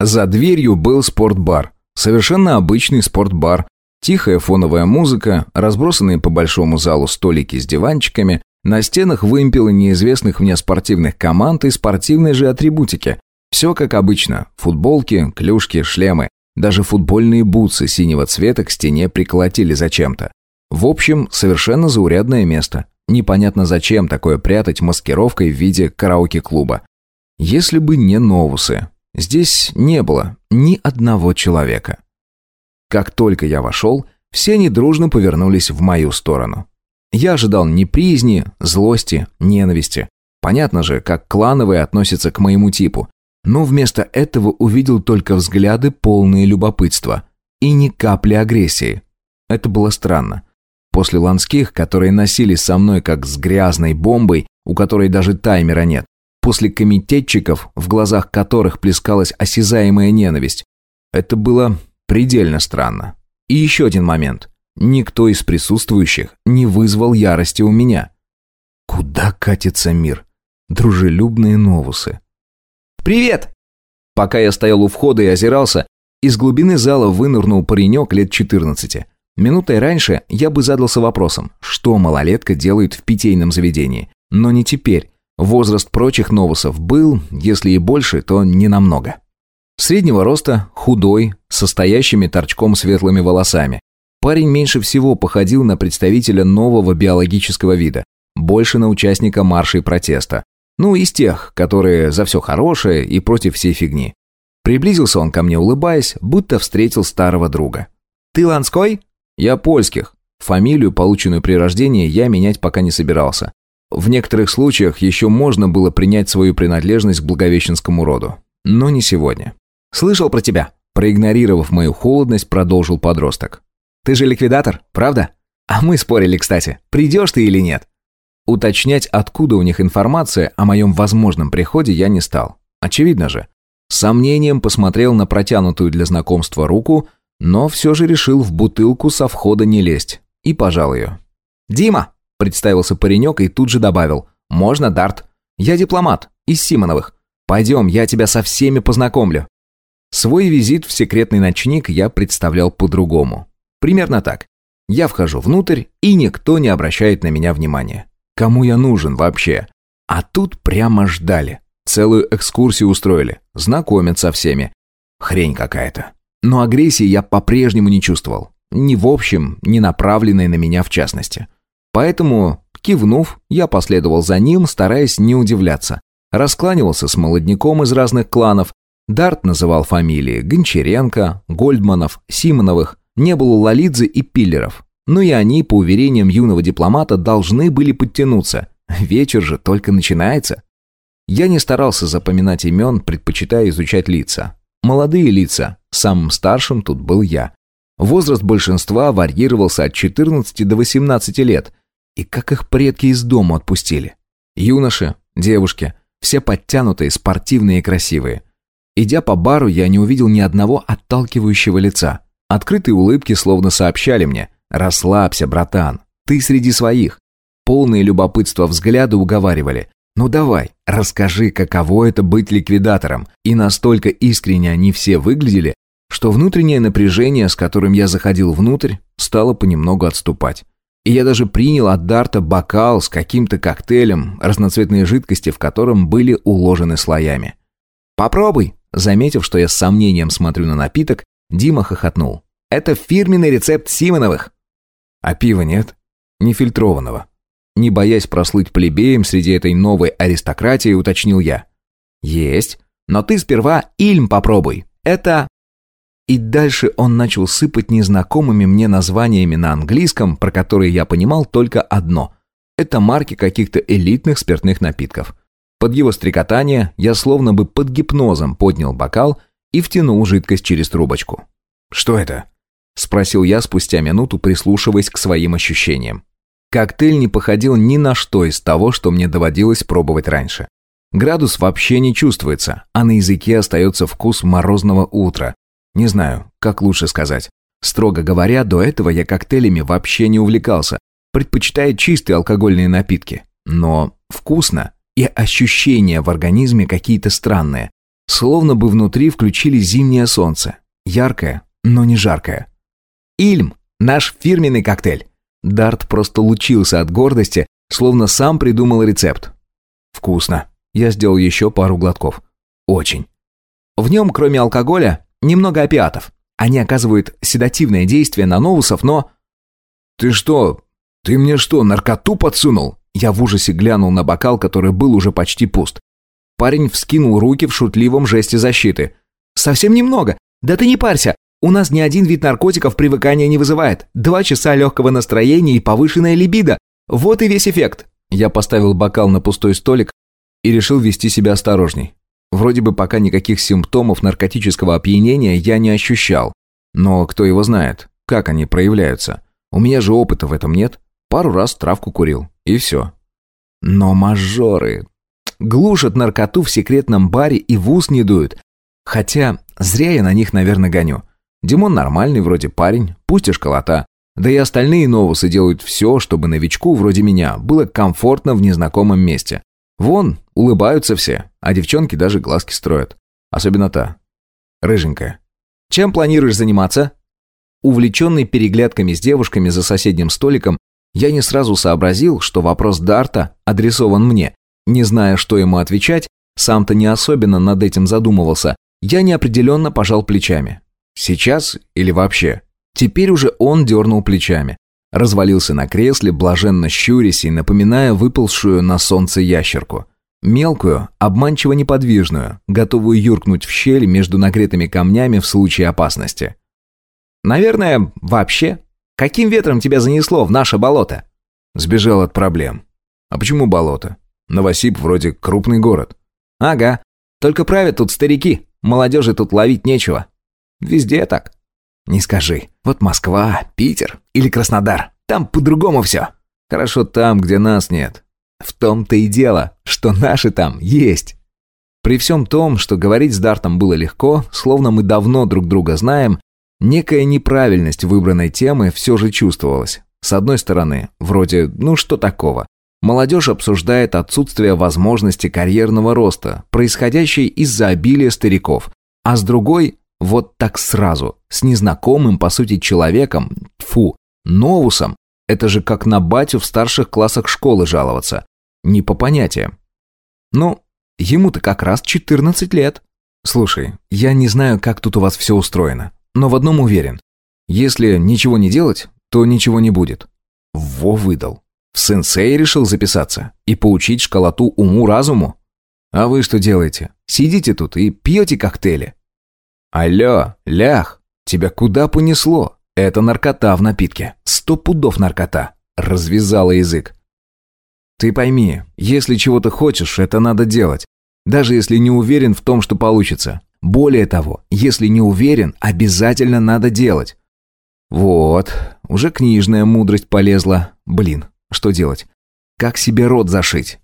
За дверью был спортбар. Совершенно обычный спортбар. Тихая фоновая музыка, разбросанные по большому залу столики с диванчиками, на стенах вымпелы неизвестных мне спортивных команд и спортивной же атрибутики. Все как обычно. Футболки, клюшки, шлемы. Даже футбольные бутсы синего цвета к стене приколотили зачем-то. В общем, совершенно заурядное место. Непонятно зачем такое прятать маскировкой в виде караоке-клуба. Если бы не новусы. Здесь не было ни одного человека. Как только я вошел, все они дружно повернулись в мою сторону. Я ожидал неприязни, злости, ненависти. Понятно же, как клановые относятся к моему типу. Но вместо этого увидел только взгляды, полные любопытства. И ни капли агрессии. Это было странно. После ланских, которые носились со мной как с грязной бомбой, у которой даже таймера нет, после комитетчиков, в глазах которых плескалась осязаемая ненависть. Это было предельно странно. И еще один момент. Никто из присутствующих не вызвал ярости у меня. Куда катится мир? Дружелюбные новусы. «Привет!» Пока я стоял у входа и озирался, из глубины зала вынырнул паренек лет 14. Минутой раньше я бы задался вопросом, что малолетка делает в питейном заведении. Но не теперь. Возраст прочих новусов был, если и больше, то не намного. Среднего роста, худой, состоящими торчком светлыми волосами. Парень меньше всего походил на представителя нового биологического вида, больше на участника маршей протеста. Ну, из тех, которые за все хорошее и против всей фигни. Приблизился он ко мне, улыбаясь, будто встретил старого друга. «Ты Ланской?» «Я польских. Фамилию, полученную при рождении, я менять пока не собирался. В некоторых случаях еще можно было принять свою принадлежность к благовещенскому роду. Но не сегодня. «Слышал про тебя?» Проигнорировав мою холодность, продолжил подросток. «Ты же ликвидатор, правда? А мы спорили, кстати, придешь ты или нет?» Уточнять, откуда у них информация о моем возможном приходе, я не стал. Очевидно же. С сомнением посмотрел на протянутую для знакомства руку, но все же решил в бутылку со входа не лезть. И пожал ее. «Дима!» Представился паренек и тут же добавил. «Можно, Дарт? Я дипломат, из Симоновых. Пойдем, я тебя со всеми познакомлю». Свой визит в секретный ночник я представлял по-другому. Примерно так. Я вхожу внутрь, и никто не обращает на меня внимания. Кому я нужен вообще? А тут прямо ждали. Целую экскурсию устроили. Знакомят со всеми. Хрень какая-то. Но агрессии я по-прежнему не чувствовал. Ни в общем, ни направленной на меня в частности. Поэтому, кивнув, я последовал за ним, стараясь не удивляться. Раскланивался с молодняком из разных кланов. Дарт называл фамилии Гончаренко, Гольдманов, Симоновых, не было Лолидзе и Пиллеров. Ну и они, по уверениям юного дипломата, должны были подтянуться. Вечер же только начинается. Я не старался запоминать имен, предпочитая изучать лица. Молодые лица, самым старшим тут был я. Возраст большинства варьировался от 14 до 18 лет, и как их предки из дома отпустили. Юноши, девушки, все подтянутые, спортивные и красивые. Идя по бару, я не увидел ни одного отталкивающего лица. Открытые улыбки словно сообщали мне «Расслабься, братан, ты среди своих». Полные любопытства взгляды уговаривали «Ну давай, расскажи, каково это быть ликвидатором». И настолько искренне они все выглядели, что внутреннее напряжение, с которым я заходил внутрь, стало понемногу отступать. И я даже принял от Дарта бокал с каким-то коктейлем, разноцветные жидкости в котором были уложены слоями. «Попробуй!» Заметив, что я с сомнением смотрю на напиток, Дима хохотнул. «Это фирменный рецепт Симоновых!» «А пива нет? Нефильтрованного?» Не боясь прослыть плебеем среди этой новой аристократии, уточнил я. «Есть, но ты сперва Ильм попробуй. Это и дальше он начал сыпать незнакомыми мне названиями на английском, про которые я понимал только одно. Это марки каких-то элитных спиртных напитков. Под его стрекотание я словно бы под гипнозом поднял бокал и втянул жидкость через трубочку. «Что это?» – спросил я спустя минуту, прислушиваясь к своим ощущениям. Коктейль не походил ни на что из того, что мне доводилось пробовать раньше. Градус вообще не чувствуется, а на языке остается вкус морозного утра, не знаю, как лучше сказать. Строго говоря, до этого я коктейлями вообще не увлекался, предпочитая чистые алкогольные напитки. Но вкусно и ощущения в организме какие-то странные. Словно бы внутри включили зимнее солнце. Яркое, но не жаркое. Ильм, наш фирменный коктейль. Дарт просто лучился от гордости, словно сам придумал рецепт. Вкусно. Я сделал еще пару глотков. Очень. В нем, кроме алкоголя, немного опиатов. Они оказывают седативное действие на новусов, но... «Ты что? Ты мне что, наркоту подсунул?» Я в ужасе глянул на бокал, который был уже почти пуст. Парень вскинул руки в шутливом жесте защиты. «Совсем немного. Да ты не парься. У нас ни один вид наркотиков привыкания не вызывает. Два часа легкого настроения и повышенная либидо. Вот и весь эффект». Я поставил бокал на пустой столик и решил вести себя осторожней. Вроде бы пока никаких симптомов наркотического опьянения я не ощущал. Но кто его знает, как они проявляются. У меня же опыта в этом нет. Пару раз травку курил, и все. Но мажоры глушат наркоту в секретном баре и в ус не дуют. Хотя зря я на них, наверное, гоню. Димон нормальный вроде парень, пусть и школота. Да и остальные новусы делают все, чтобы новичку вроде меня было комфортно в незнакомом месте. Вон, улыбаются все, а девчонки даже глазки строят. Особенно та. Рыженькая. Чем планируешь заниматься? Увлеченный переглядками с девушками за соседним столиком, я не сразу сообразил, что вопрос Дарта адресован мне. Не зная, что ему отвечать, сам-то не особенно над этим задумывался, я неопределенно пожал плечами. Сейчас или вообще? Теперь уже он дернул плечами. Развалился на кресле, блаженно щурясь и напоминая выползшую на солнце ящерку. Мелкую, обманчиво неподвижную, готовую юркнуть в щель между нагретыми камнями в случае опасности. «Наверное, вообще? Каким ветром тебя занесло в наше болото?» Сбежал от проблем. «А почему болото? Новосиб вроде крупный город». «Ага. Только правят тут старики. Молодежи тут ловить нечего. Везде так». Не скажи. Вот Москва, Питер или Краснодар. Там по-другому все. Хорошо там, где нас нет. В том-то и дело, что наши там есть. При всем том, что говорить с Дартом было легко, словно мы давно друг друга знаем, некая неправильность выбранной темы все же чувствовалась. С одной стороны, вроде «ну что такого?». Молодежь обсуждает отсутствие возможности карьерного роста, происходящей из-за обилия стариков, а с другой вот так сразу, с незнакомым, по сути, человеком, фу, новусом. Это же как на батю в старших классах школы жаловаться. Не по понятиям. Ну, ему-то как раз 14 лет. Слушай, я не знаю, как тут у вас все устроено, но в одном уверен. Если ничего не делать, то ничего не будет. Во выдал. В сенсей решил записаться и поучить школоту уму-разуму? А вы что делаете? Сидите тут и пьете коктейли. «Алло, лях, тебя куда понесло? Это наркота в напитке. Сто пудов наркота!» Развязала язык. «Ты пойми, если чего-то хочешь, это надо делать. Даже если не уверен в том, что получится. Более того, если не уверен, обязательно надо делать». «Вот, уже книжная мудрость полезла. Блин, что делать? Как себе рот зашить?